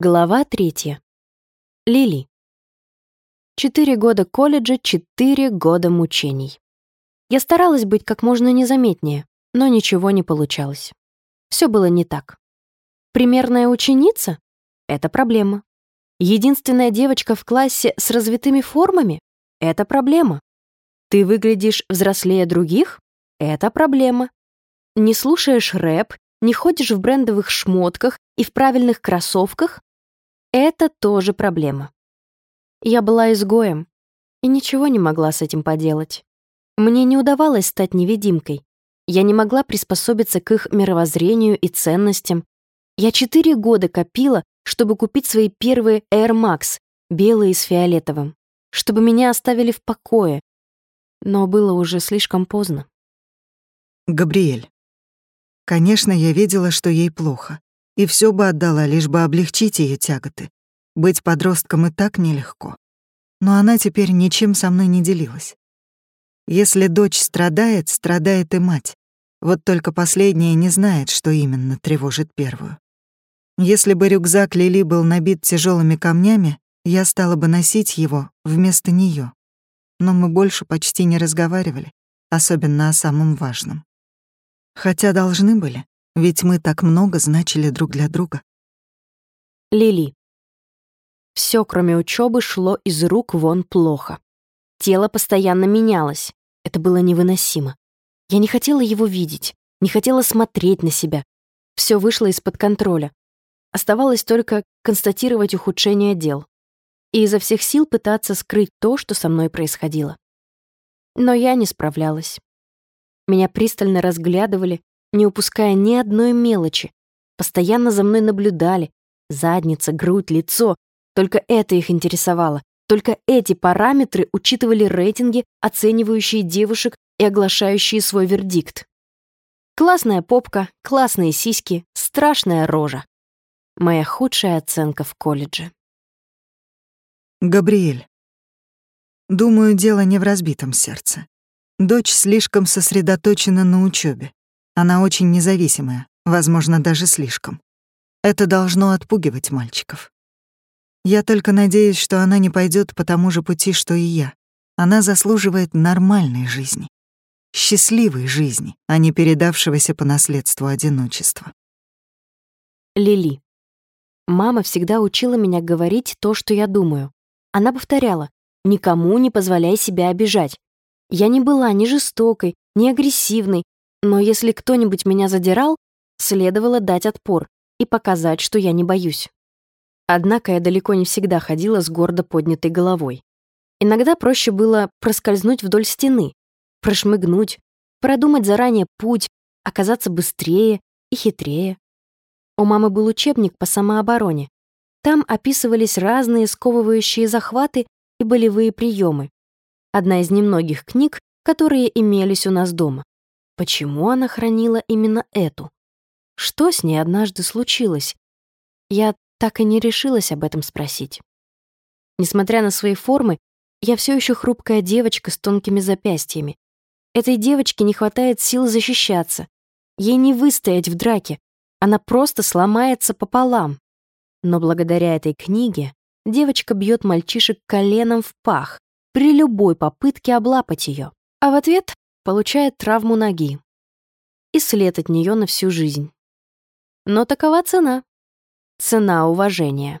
Глава третья. Лили. Четыре года колледжа, четыре года мучений. Я старалась быть как можно незаметнее, но ничего не получалось. Все было не так. Примерная ученица — это проблема. Единственная девочка в классе с развитыми формами — это проблема. Ты выглядишь взрослее других — это проблема. Не слушаешь рэп, не ходишь в брендовых шмотках и в правильных кроссовках это тоже проблема. Я была изгоем и ничего не могла с этим поделать. Мне не удавалось стать невидимкой. Я не могла приспособиться к их мировоззрению и ценностям. Я четыре года копила, чтобы купить свои первые Air Max, белые с фиолетовым, чтобы меня оставили в покое. Но было уже слишком поздно. Габриэль. Конечно, я видела, что ей плохо и все бы отдала, лишь бы облегчить ее тяготы. Быть подростком и так нелегко. Но она теперь ничем со мной не делилась. Если дочь страдает, страдает и мать. Вот только последняя не знает, что именно тревожит первую. Если бы рюкзак Лили был набит тяжелыми камнями, я стала бы носить его вместо нее. Но мы больше почти не разговаривали, особенно о самом важном. Хотя должны были. Ведь мы так много значили друг для друга. Лили. Все, кроме учебы, шло из рук вон плохо. Тело постоянно менялось. Это было невыносимо. Я не хотела его видеть, не хотела смотреть на себя. Все вышло из-под контроля. Оставалось только констатировать ухудшение дел и изо всех сил пытаться скрыть то, что со мной происходило. Но я не справлялась. Меня пристально разглядывали, не упуская ни одной мелочи. Постоянно за мной наблюдали. Задница, грудь, лицо. Только это их интересовало. Только эти параметры учитывали рейтинги, оценивающие девушек и оглашающие свой вердикт. Классная попка, классные сиськи, страшная рожа. Моя худшая оценка в колледже. Габриэль. Думаю, дело не в разбитом сердце. Дочь слишком сосредоточена на учебе. Она очень независимая, возможно, даже слишком. Это должно отпугивать мальчиков. Я только надеюсь, что она не пойдет по тому же пути, что и я. Она заслуживает нормальной жизни. Счастливой жизни, а не передавшегося по наследству одиночества. Лили. Мама всегда учила меня говорить то, что я думаю. Она повторяла, «Никому не позволяй себя обижать». Я не была ни жестокой, ни агрессивной, но если кто-нибудь меня задирал, следовало дать отпор и показать, что я не боюсь. Однако я далеко не всегда ходила с гордо поднятой головой. Иногда проще было проскользнуть вдоль стены, прошмыгнуть, продумать заранее путь, оказаться быстрее и хитрее. У мамы был учебник по самообороне. Там описывались разные сковывающие захваты и болевые приемы. Одна из немногих книг, которые имелись у нас дома. Почему она хранила именно эту? Что с ней однажды случилось? Я так и не решилась об этом спросить. Несмотря на свои формы, я все еще хрупкая девочка с тонкими запястьями. Этой девочке не хватает сил защищаться. Ей не выстоять в драке. Она просто сломается пополам. Но благодаря этой книге девочка бьет мальчишек коленом в пах при любой попытке облапать ее. А в ответ получает травму ноги и след от нее на всю жизнь. Но такова цена. Цена уважения.